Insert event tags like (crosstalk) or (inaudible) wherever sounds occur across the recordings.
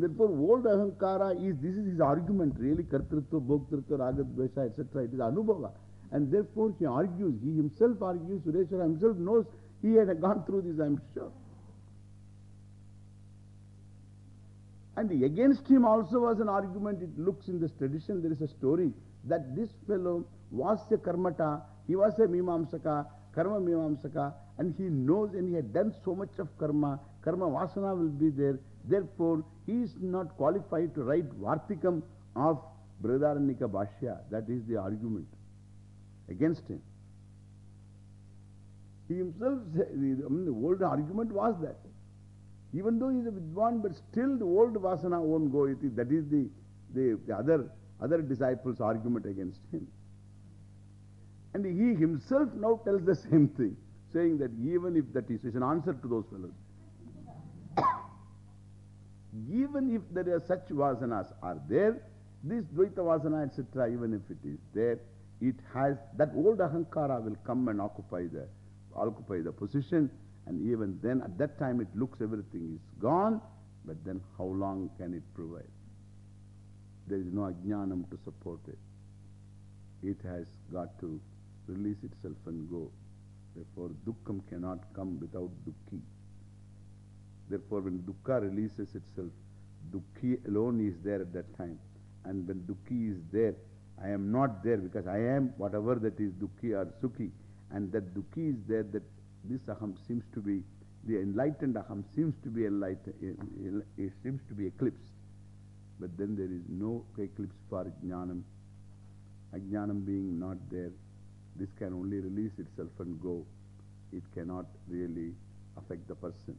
And therefore, old Ahankara is, this is his argument, really, Kartritva, Bhoktritva, Ragadvesha, etc. It is Anubhava. And therefore, he argues, he himself argues, Sureshwara himself knows he had gone through this, I am sure. And against him also was an argument, it looks in this tradition, there is a story that this fellow was a karmata, he was a mimamsaka, karma mimamsaka, and he knows and he had done so much of karma, karma vasana will be there. Therefore, he is not qualified to write Vartikam of Brihadaranyaka Bhashya. That is the argument against him. He himself, said, I mean, the old argument was that. Even though he is a Vidwan, but still the old Vasana won't go. That is the, the, the other, other disciples' argument against him. And he himself now tells the same thing, saying that even if that is, it's an answer to those fellows. Even if there are such vasanas are there, this Dvaita Vasana, etc., even if it is there, it has, that old Ahankara will come and occupy the, occupy the position and even then, at that time, it looks everything is gone, but then how long can it provide? There is no ajnanam to support it. It has got to release itself and go. Therefore, dukkham cannot come without dukkhi. Therefore, when dukkha releases itself, dukkhi alone is there at that time. And when dukkhi is there, I am not there because I am whatever that is dukkhi or sukhi. And that dukkhi is there, that this aham seems to be, the enlightened aham seems to be enlightened, eh, it eh, eh, seems to be eclipsed. But then there is no eclipse for jnanam. Ajnanam being not there, this can only release itself and go. It cannot really affect the person,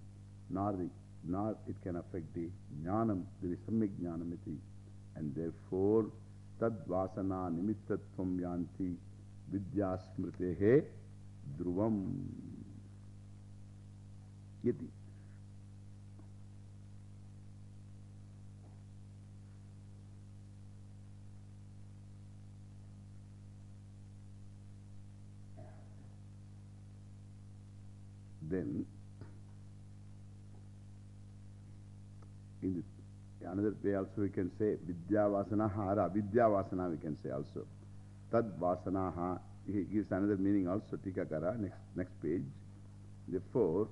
nor, the, nor it can affect the jnanam, is samyak jnanam iti. And therefore, tad vasana nimittatvam yanti vidya smritehe dhruvam. Yati. Then, another way also we can say Vidya Vasana or Avidya Vasana we can say also. Tad Vasana he gives another meaning also, Tikakara, next, next page. Therefore,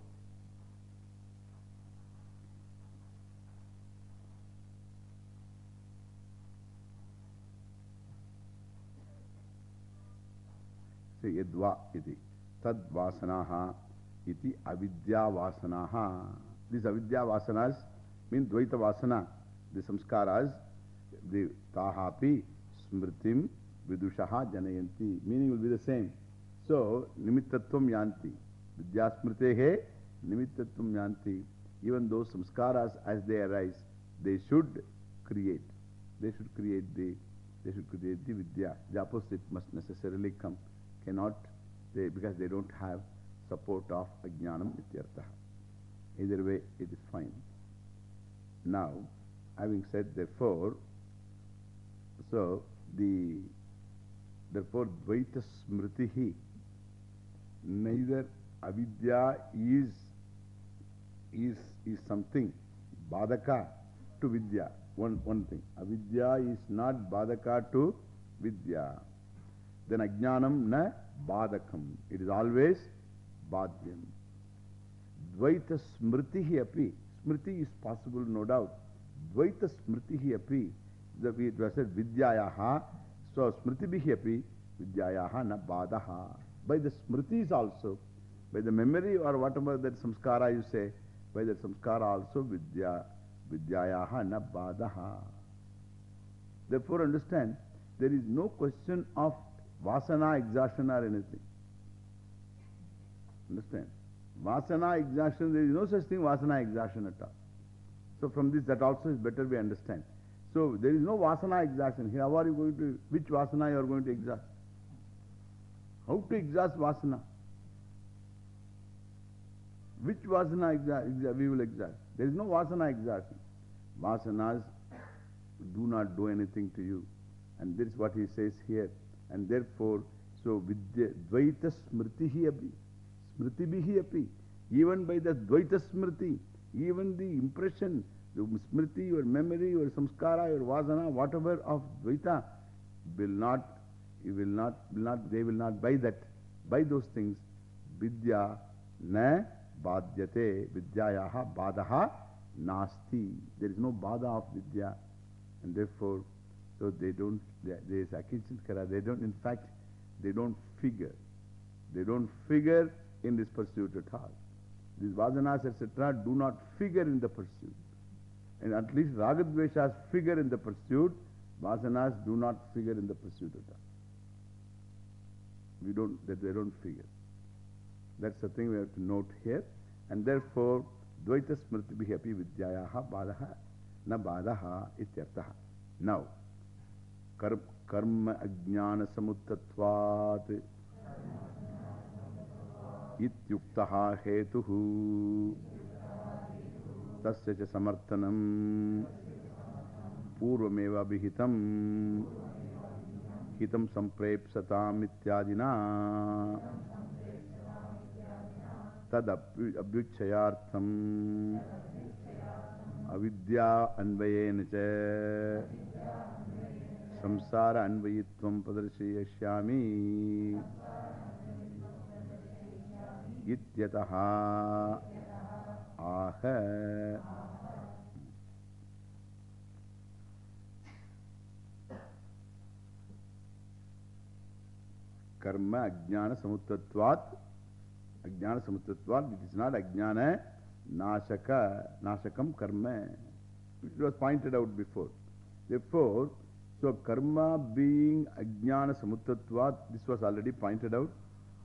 say Yadva iti. Tad Vasanaha Vasanaha. The samskaras, the Tahapi, Smritim, Vidushaha, Janayanti. Meaning will be the same. So, Nimittatvam Yanti. Vidya Smritehe, Nimittatvam Yanti. Even those samskaras as they arise, they should create. They should create the, they should create the Vidya. The opposite must necessarily come. Cannot, they, because they don't have support of Ajnanam Ityartha. Either way, it is fine. Now, having said therefore, so the, therefore Dvaita Smritihi, neither avidya is, is, is something badaka to vidya. One, one thing. Avidya is not badaka to vidya. Then ajnanam na badakam. It is always badhyam. Dvaita smritihi api. Smriti is possible, no doubt. Dvaita smritihi api. It was said vidyayaha. So smritibihi api. Vidyayaha na badaha. By the smritis also, by the memory or whatever that samskara you say, by the samskara also vidya, vidyayaha na badaha. Therefore understand, there is no question of vasana exhaustion or anything. Understand? Vasana exhaustion, there is no such thing vasana exhaustion at all. So from this that also is better we understand. So there is no vasana exhaustion. Here how are you going to, which vasana you are going to exhaust? How to exhaust vasana? Which vasana exa we will exhaust? There is no vasana exhaustion. Vasanas do not do anything to you. And this is what he says here. And therefore, so vidya, dvaita smritihi api, smritibihi api, even by the dvaita smriti, even the impression the smriti, your memory, your samskara, your vasana, whatever of Dvaita will not, you will not, will not, they will not buy that. Buy those things. Vidya na badyate, vidyayaha badaha nasti. There is no bada of vidya. And therefore, so they don't, is akichitkara, they don't, in fact, they don't figure. They don't figure in this pursuit at all. These vasanas, etc., do not figure in the pursuit. And at least ragadveshas figure in the pursuit, vasanas do not figure in the pursuit at all. We don't, that they don't figure. That's the thing we have to note here. And therefore, Dvaita Smriti Bhihapi Vidyayaha Badaha Na Badaha Ityartaha. Now, Karma Ajnana Samuttatvat Samprepsatam Ityadina Tad Abhyuchayartham Avidya Anvayena Cha Samsara Anvayitvam Padarshayashyami Ityataha Aha Karma Ajnana Samuttatvat Ajnana Samuttatvat, it is not Ajnana Nashaka, Nashakam Karma. It was pointed out before. Therefore, so karma being Ajnana Samuttatvat, this was already pointed out.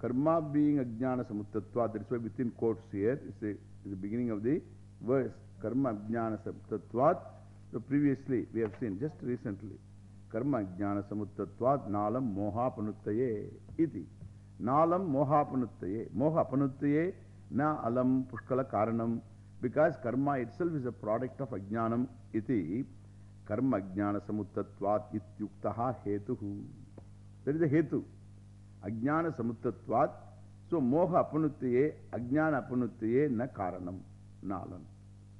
Karma being Ajnana Samuttatvat, that's why within quotes here, it's, it's the beginning of the verse. Karma Ajnana Samuttatvat. So previously we have seen, just recently, Karma Ajnana Samuttatvat Nalam Moha Panuttaye iti. Nalam Moha Panuttaye. Moha Panuttaye na alam pushkala karanam. Because karma itself is a product of Ajnanam iti. Karma Ajnana Samuttatvat ityuktaha hetuhu. That is the hetu. Ajnana Samuttatvat. So Moha Apanuttaye, Ajnana Apanuttaye na karanam. Nalam.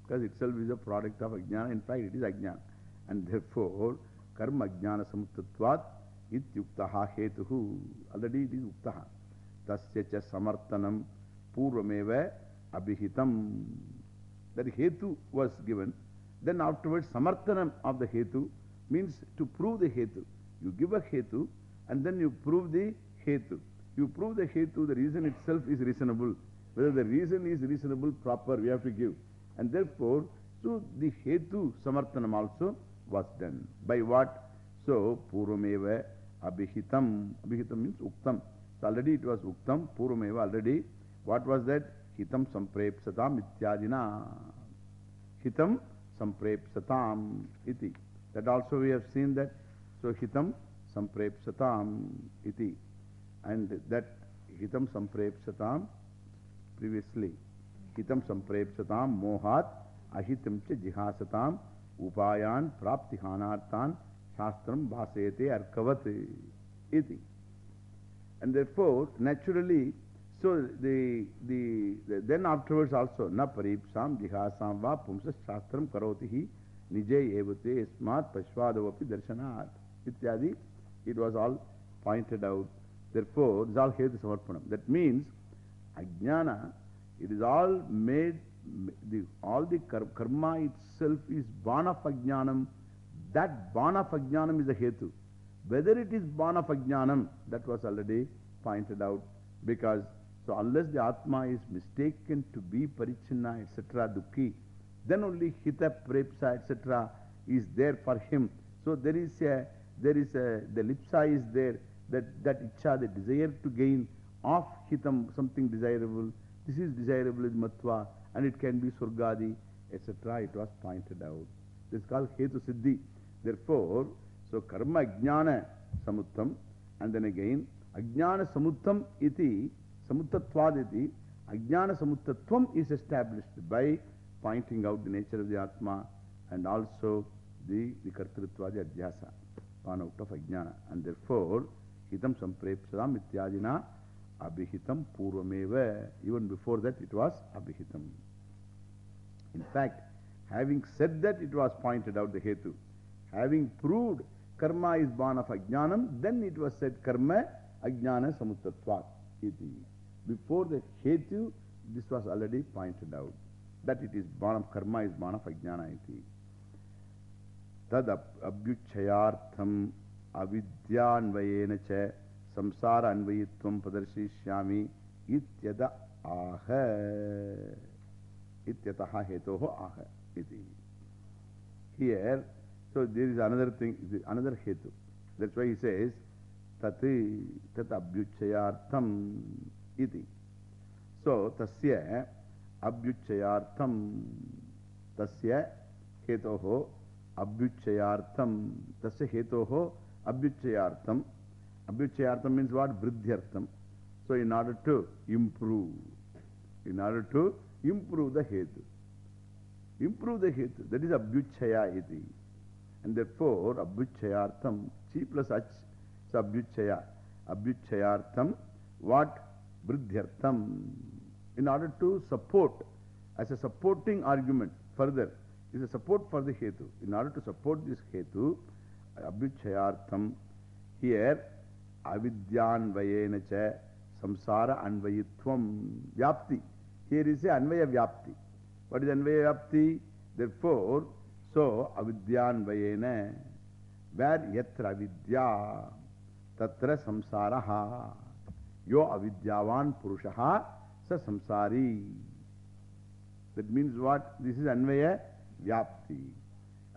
Because itself is a product of Ajnana. In fact, it is Ajnana. And therefore, Karma Jnana Samuttatvat Ityuktaha Hetuhu. Already it is Uktaha. Tasya cha Samartanam Purvameva Abhihitam. That Hetu was given. Then afterwards, Samartanam of the Hetu means to prove the Hetu. You give a Hetu and then you prove the Hetu. You prove the Hetu, the reason itself is reasonable. Whether the reason is reasonable, proper, we have to give. And therefore, so the Hetu Samartanam also was done. By what? So, Purvameva Abhihitam. Abhihitam means Uktam. So, already it was Uktam, Purvameva already. What was that? Hitam Samprepsatam Ityadina. Hitam Samprepsatam iti. That also we have seen that. So, Hitam Samprepsatam iti. And that Hitam Samprepsatam previously. Hitam Samprepsatam Mohat Ahitam cha Jihasatam Upayan Praptihanartan Shastram Bhasayate Arkavat iti. And therefore, naturally, so the, the, the then afterwards also, na paripsam jihasam va pumsa shastram karotihi nije evate esmat pashvadavapi darshanat ityadi. It was all pointed out. Therefore, is all hetu samarpanam. That means, ajnana, it is all made, the, all the karma itself is born of ajnanam. That born of ajnanam is the hetu. Whether it is born of ajnanam, that was already pointed out. Because, so unless the Atma is mistaken to be parichinna, etc., dukhi, then only hita, prepsa, etc., is there for him. So there is a, there is a, the lipsa is there, that, that icha, the desire to gain of hitam, something desirable. This is desirable in matva, and it can be surgadi, etc. It was pointed out. This is called hetu siddhi. Therefore, so karma ajnana samuttam, and then again, ajnana samuttam iti, samuttatvad iti, ajnana samuttattvam is established by pointing out the nature of the Atma and also the, the kartritva, the adhyasa, out of ajnana. And therefore, hitam samprepsadam ityadina abhihitam purvameva. Even before that, it was abhihitam. In fact, Having said that, it was pointed out the Hetu. Having proved karma is born of Ajnanam, then it was said karma Ajnana Samutatvat. Iti. Before the Hetu, this was already pointed out. That it is born of karma is born of Ajnana iti. Tad abhyuchayartham avidyanvayena cha samsara anvayitvam padarshishyami ityada aha. Ityataha hetoho aha. Iti. Here, so there is another thing, another hetu. That's why he says, Tati tat abhyuchayartham iti. So, tasya abhyuchayartham tasya hetoho abhyuchayartham tasya hetoho abhyuchayartham. Abhyuchayartham means what? Vridhyartham. So, in order to improve, in order to improve the hetu. Improve the hetu. That is abhyuchaya iti. And therefore, abhyuchayartham, chi plus ach, so abhyuchaya. Abhyuchayartham, what? Vridhyartham. In order to support, as a supporting argument further, is a support for the hetu. In order to support this hetu, vyapti? Therefore, so avidyanvayena, where yatra avidya, tatra samsaraha. Yo avidyavan purushaha sa samsari. That means what? This is anvaya vyapti.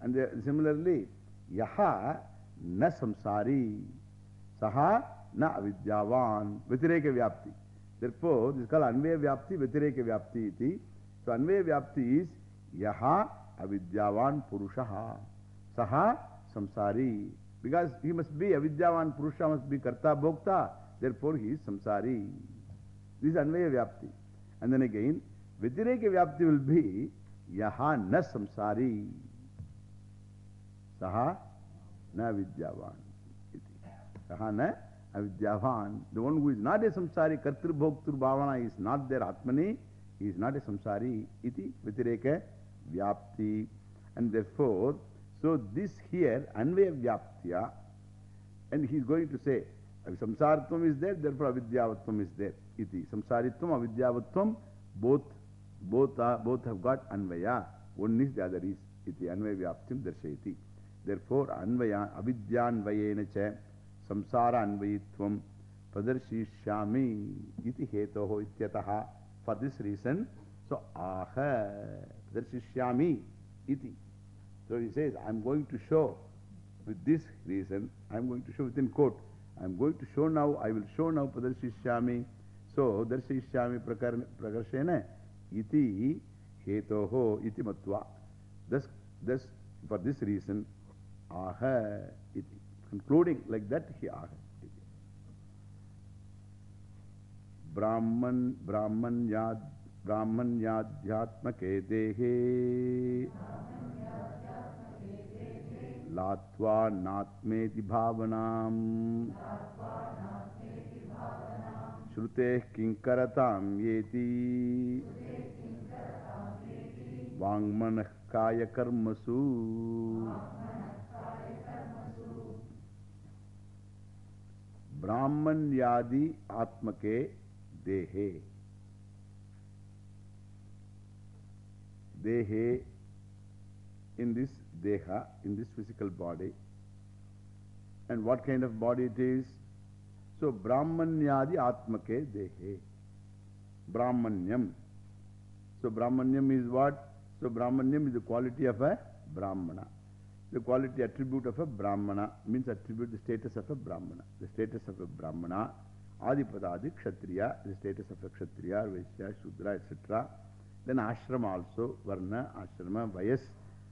And the, similarly, यहा न संसारी, सहा न अविद्यावान, व्यतिरेक व्याप्ति। अन्वय व्याप्ति, व्यतिरेक व्याप्ति अन्वय व्याप्ति इज़ यहा अविद्यावान पुरुष, सहा संसारी। बिकॉज़ ही मस्ट बी अविद्यावान पुरुष मस्ट बी कर्ता, भोक्ता देर फोर ही संसारी। दिस अन्वय व्याप्ति। एंड देन अगेन व्यतिरेक व्याप्ति विल बी यहा न संसारी। Saha na vidyavan. Saha na avidyavan. The one who is not a samsari, kartru bhoktur bhavana is not there atmani, he is not a samsari. Iti vitireka vyapti. And therefore, so this here, anvaya vyaptiya, and he is going to say, samsaratvam is there, therefore avidyavatvam is there. Iti. Samsaritvam, avidyavatvam, both, both, are, both have got anvaya. One is, the other is. Iti. Anvaya vyaptim darshayati. Therefore, anvaya, avidyanvayena cha, samsara anvayitvam, padarshishyami, iti hetoho ityataha. For this reason, so aha, padarshishyami, iti. So he says, I am going to show, with this reason, I am going to show within quote, am going to show now, I will show now Padarshishyami. So, Darshishyami prakarshena iti hetoho iti matva. Thus, thus, for this reason, aha iti. Concluding like that, he aha iti. Brahman, Brahman yad, Brahman yadhyatmake dehe. Latva natmeti bhavanam Shruteh kinkaratam yeti Vangmanah kaya karmasu ब्राह्मण्यादि आत्मके देहे। देहे in this Deha in this physical body and what kind of body it is so ब्राह्मण्यादि आत्मके देहे। ब्राह्मण्यम। So ब्राह्मण्यम is what so ब्राह्मण्यम is the quality of a brahmana. The quality attribute of a Brahmana means attribute the status of a Brahmana. The status of a Brahmana, Adipadadi Kshatriya, the status of a Kshatriya, Vaishya, Shudra, etc. Then Ashrama also, Varna, Ashrama, Vayas.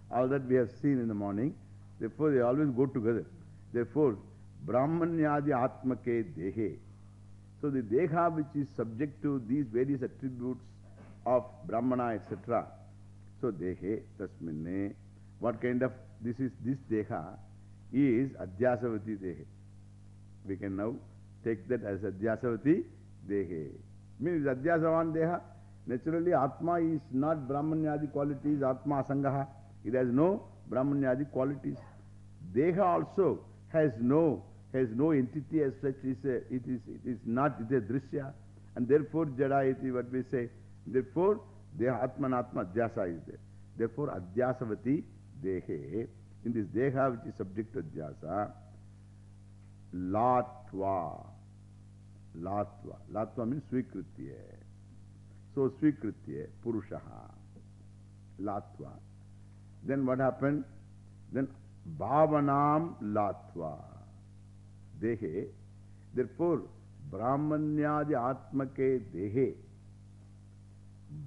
All that we have seen in the morning. Therefore, they always go together. Therefore, Brahmanyadi Atmake Dehe. So, the Deha which is subject to these various attributes of Brahmana, etc. So, Dehe, Tasminne. What kind of this is this Deha is Adhyasavati Dehe. We can now take that as Adhyasavati Dehe. Means Adhyasavan Deha. Naturally, Atma is not Brahmanyadi qualities, Atma Asangaha. It has no Brahmanyadi qualities. Deha also has no, has no entity as such. It is, a, it is, it is not, is Drishya. And therefore, Jada iti, what we say. Therefore, Deha Atman Atma Adhyasa is there. Therefore, Adhyasavati Dehe. In this Deha which is subject to Adhyasa, Latva. Latva. Latva means Svikritya. So Svikritya, Purushaha. Latva. Then what happened? Then Bhavanam Latva. Dehe. Therefore, Brahmanyadi Atmake Dehe.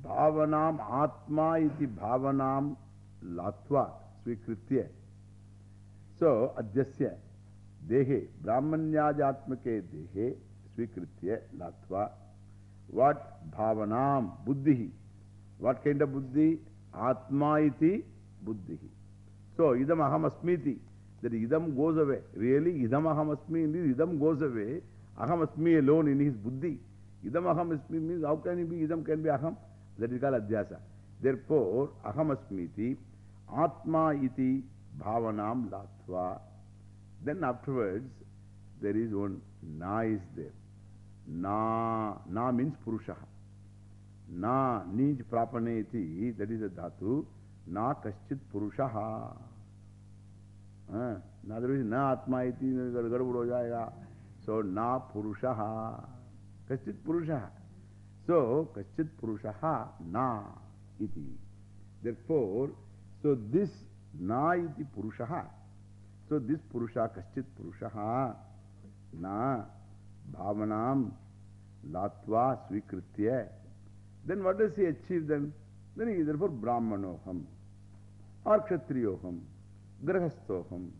Bhavanam Atma iti Bhavanam Latva. Svikritya. So, Adhyasya. Dehe. Brahmanyadi Atmake Dehe. Svikritya. Latva. What? Bhavanam. Buddhi. What kind of buddhi? Atma iti buddhi. So, idam aham asmiti. That idam goes away. Really, idam aham asmi means idam goes away. Aham asmi alone in his buddhi. Idam aham asmi means how can it be? Idam can be aham. That is called adhyasa. Therefore, aham asmiti, atma iti bhavanam latva. Then afterwards, there is one na is there. Na, na means purushaha. Na, nij prapaneti, that is a dhatu. Na kaschit purushaha. In other words, na atma iti, gadabud ho jayega. So, na purushaha. Kaschit purushaha. So, kaschit purushaha na iti. Therefore, so this na iti purushaha. So, this purusha, kaschit purushaha na bhavanam latva svikritya. Then what does he achieve then? Then he is therefore brahmanoham or kshatriyoham, grahastoham.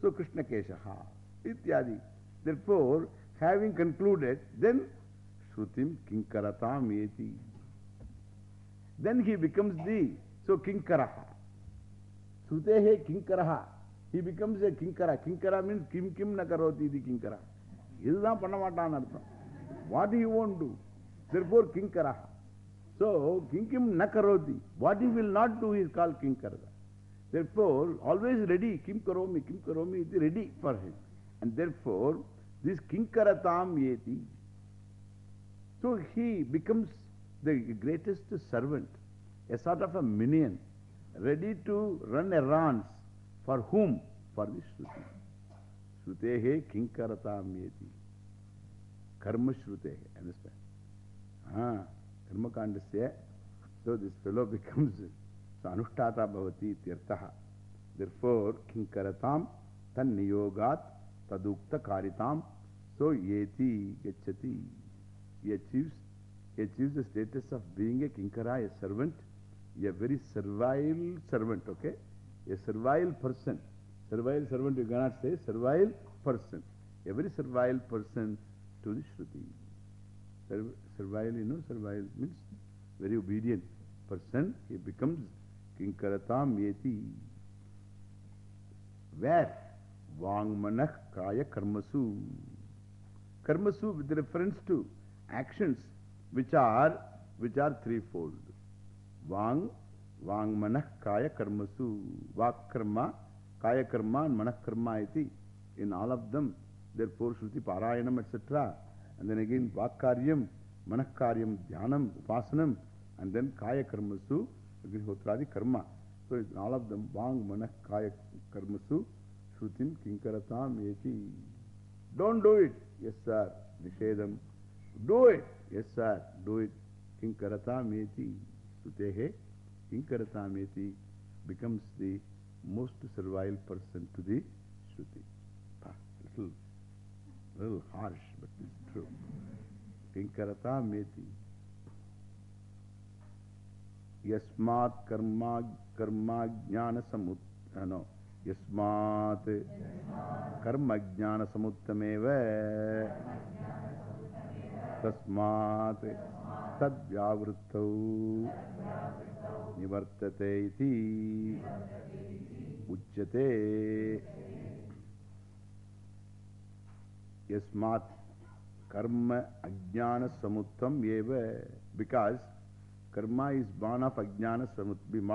So Krishna Keshaha, ityadi. Therefore, having concluded, then Shrutim Kinkaratam eti. Then he becomes the, So Kinkaraha. Sutehe Kinkaraha. He becomes a Kinkara. Kinkara means Kim Kim Nakaroti di Kinkara. Illa Panamatan Artha. What he won't do. Therefore Kinkaraha. So Kinkim Nakaroti. What he will not do is called Kinkara. Therefore, always ready, Kim Karomi, Kim Karomi is ready for him. And therefore, this Kinkaratam Yeti. So he becomes the greatest servant. A sort of a minion ready to run errands for whom for the shruti Shrutehe kinkaratam yeti. Karma shrutehe. Understand? Ah, karma kandasya. So this fellow becomes so anushtata bhavati tirtaha. Therefore, kinkaratam tan niyogat tadukta karitam. So yeti gachati. He achieves, he achieves the status of being a kinkara, a servant, a very servile servant, okay? A servile person. Servile servant, you cannot say servile person. A very servile person to the Shruti. Serv servile, you know, servile means very obedient person. He becomes Kinkaratam Yeti. Where? Vangmanah Kaya Karmasu. Karmasu with reference to actions which are, which are threefold. Vang, Vangmanah Kaya Karmasu. Vakarma, Kaya Karma and Manah Karma iti. In all of them, therefore Shruti Parayanam etc. And then again Vakaryam, Manakaryam, Dhyanam, Upasanam, and then Kaya Karmasu, Agrihotradi Karma. So in all of them, Vang, Manak, Kaya Karmasu, Shrutim, Kinkaratam, Eti. Don't do it. Yes, sir. Nishedam. Do it. Yes, sir. Do it. Kinkaratam, Eti. Shrutehe, Kinkaratam, Eti becomes the most servile person to the Shruti. Ah, little, little harsh, but it's true. Kinkarata meti. Yasmat karma, karma jnana samut, uh, no. Yasmat karma jnana samuttameva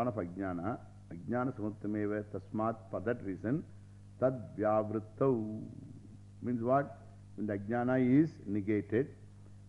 of ajnana. Ajnana samuttam eva tasmat. For that reason, tad vyavrittau. Means what? When the ajnana is negated,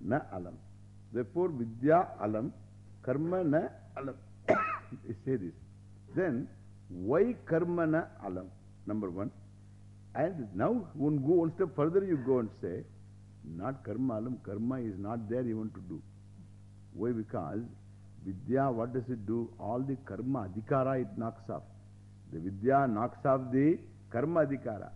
na alam. Therefore, Vidya alam, karma na alam. (coughs) say this. Then, why karma na alam? Number one. And now, one go one step further, you go and say, not karma alam, karma is not there even to do. Why? Because Vidya, what does it do? All the karma adhikara it knocks off. The Vidya knocks off the karma adhikara.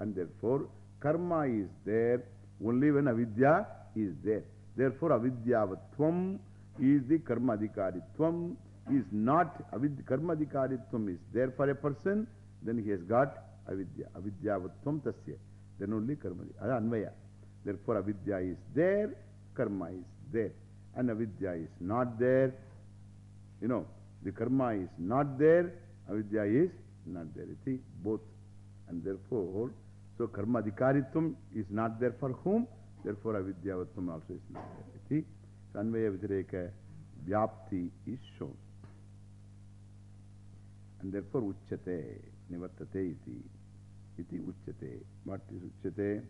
And therefore, karma is there only when avidya is there. Therefore, avidyavatvam is the karma adhikaritvam is not, avid, karma adhikaritvam is there for a person, then he has got avidya. Avidyavatvam tasya. Then only karma. That's uh, anvaya. Therefore, avidya is there, karma is there. And avidya is not there. You know, the karma is not there, avidya is not there. Iti, both. And therefore, so karma adhikaritvam is not there for whom? Therefore, avidyavatvam also is not there. Iti, sanvaya vitireka vyapti is shown. And therefore, uchyate, nivartate iti. Iti uchyate. What is uchyate?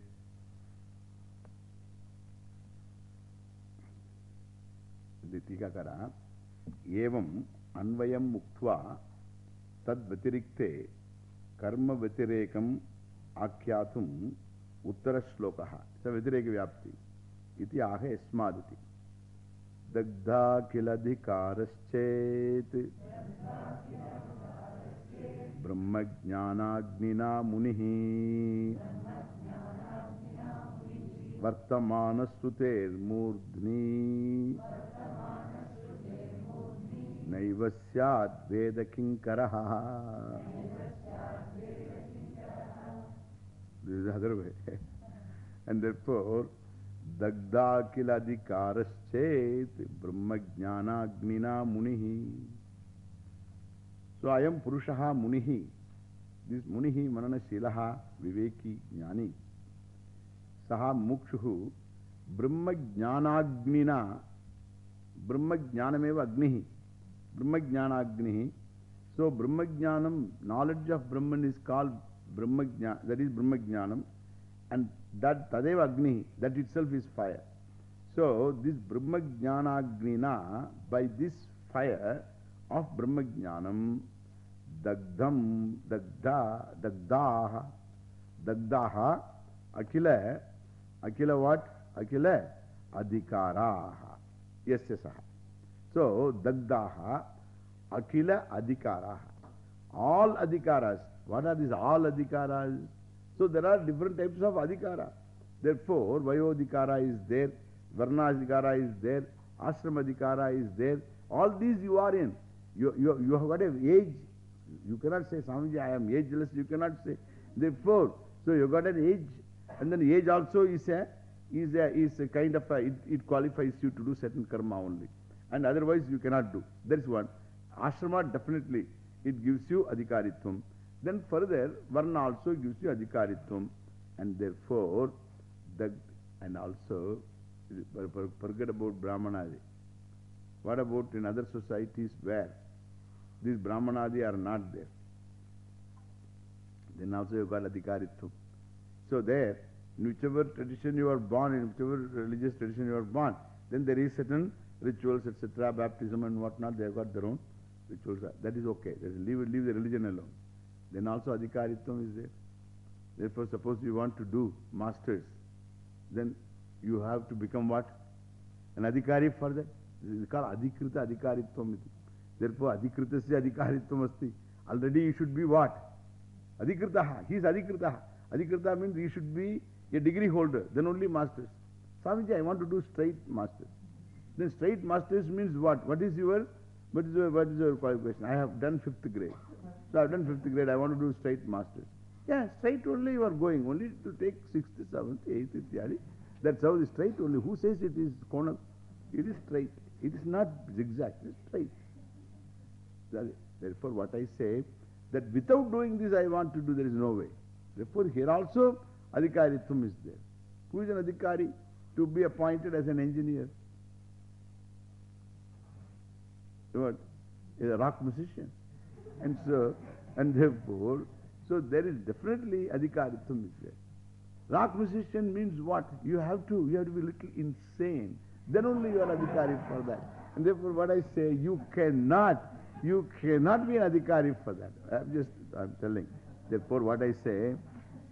Evam anvayam muktva tad vatirikte karma vyapti. Iti aha esmaditi. Dagdha kiladhikaraschet brahmajnanagnina munihi vartamanasuter murdhni naiva syat veda kinkaraha. This is the other way. and therefore, Dagda kiladhikaraschet brahmajnana agnina munihi. So I am Purushaha Munihi. This Munihi Manana Shilaha Viveki Jnani. Saha Mukshuhu Brahma Jnanagnina Brahma Jnanameva Agnihi. Brahma Jnanagnihi. So Brahma Jnanam, knowledge of Brahman is called Brahma Jnana, that is Brahma Jnanam. And that Tadeva Agni, that itself is fire. So this Brahma Jnanagnina, by this fire of Brahma Jnanam, Dagdham, Dagda, Dagdaha, Dagdaha, Akila, Akila what? Akila, Adhikaraha. Yes, yes, So, Dagdaha, Akila Adhikaraha. All Adhikaras. What are these all Adhikaras? So there are different types of adhikara. Therefore, Vayodhikara is there, Varnadhikara is there, Ashramadhikara is there. All these you are in. You, you, you have got an age. You cannot say, Swamiji, I am ageless. You cannot say. Therefore, so you got an age. And then age also is a, is a, is a kind of a, it, it qualifies you to do certain karma only. And otherwise you cannot do. That is one. Ashrama definitely, it gives you adhikaritvam. Then further, Varna also gives you adhikaritvam. And therefore, the, and also, forget about Brahmanadi. What about in other societies where these Brahmanadi are not there? Then also you got adhikaritvam. So there, in whichever tradition you are born, in whichever religious tradition you are born, then there is certain rituals, etc., baptism and whatnot, they have got their own rituals. That is okay. Leave, leave the religion alone. Then also adhikaritvam is there. Therefore, suppose you want to do masters, then you have to become what? An adhikari for that. This is called adhikrita adhikaritvam. Therefore, adhikritasya adhikaritvam asti. Already you should be what? Adhikritaha. He is adhikritaha. Adhikrita means you should be a degree holder, then only masters. Swamiji, I want to do straight masters. Then straight masters means what? What is your, what is your, what is your qualification? I have done fifth grade. So I have done fifth grade, I want to do straight masters. Yeah, straight only you are going, only to take sixth, seventh, eighth, ityadi. That's how the straight only. Who says it is konal? It is straight. It is not zigzag, it is straight. Therefore, what I say, that without doing this I want to do, there is no way. Therefore, here also adhikaritvam is there. Who is an adhikari? To be appointed as an engineer. What? Is a rock musician. And so, and therefore, so there is definitely adhikaritvam is there. Rock musician means what? You have to, you have to be little insane. Then only you are adhikari for that. And therefore what I say, you cannot, you cannot be an adhikari for that. I'm just, I'm telling. Therefore what I say,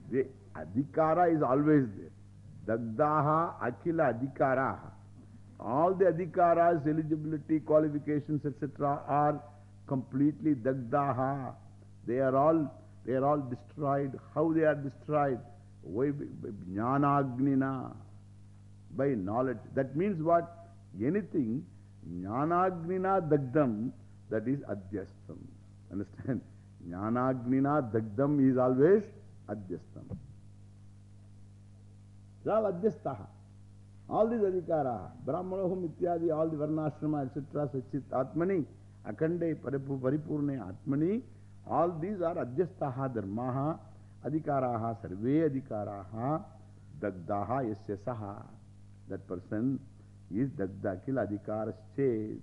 the adhikara is always there. Dagdaha akila adhikaraha. All the adhikaras, eligibility, qualifications, etc. are completely dagdaha. They are all, they are all destroyed. How they are destroyed? By Jnanagnina. By knowledge. That means what? Anything, Jnanagnina dagdam, that is adhyastam. Understand? Jnanagnina dagdam is always adhyastam. It's all adhyastaha. All these adhikara, Brahmanahum ityadi, all the Varnashrama, etc., Sachit Atmani, Akande, Paripurne Atmani, all these are adhyastaha dharmaha, adhikaraha, sarve adhikaraha, dagdaha yasya saha. That person is dagda kil adhikaraschet,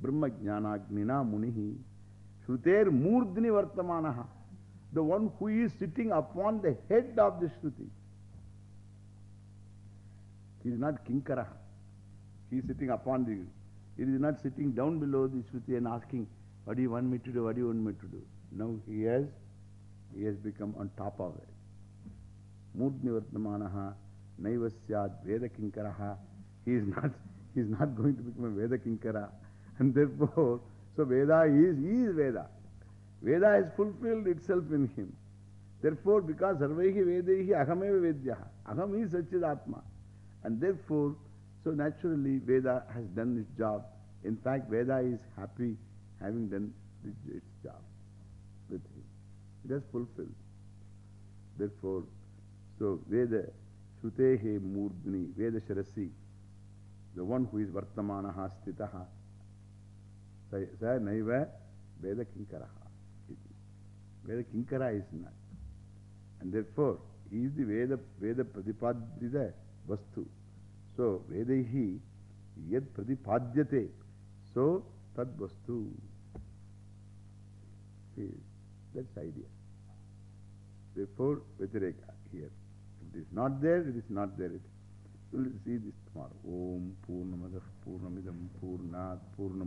Brahma jnanagnina munihi, Shruter murdni vartamanaha, the one who is sitting upon the head of the Shruti. He is not Kinkara. He is sitting upon the, he is not sitting down below the Shruti and asking, what do you want me to do, what do you want me to do? No, he has, he has become on top of it. Murdni Vartamanaha, Naivasyad, Veda Kinkaraha. He is not, he is not going to become a Veda Kinkara. And therefore, so Veda is, he is Veda. Veda has fulfilled itself in him. Therefore, because Sarvaihi Vedehi Ahameva Vedyaha, Aham is Satchidatma. And therefore, so naturally Veda has done its job. In fact, Veda is happy having done its job with him. It has fulfilled. Therefore, so Veda, Shrutehe Murdni, Veda Sharasi, the one who is Vartamanaha Stitaha, Sa Naiva Veda Kinkaraha. Veda Kinkara is not. And therefore, he is the Veda, Veda Pradipadita वस्तु। सो वेद ही यद प्रतिपाद्यते, so तद वस्तु that's idea before व्यतिरेक here it is not there it is not there will see this मार ओम पूर्ण मद पूर्णा पूर्ण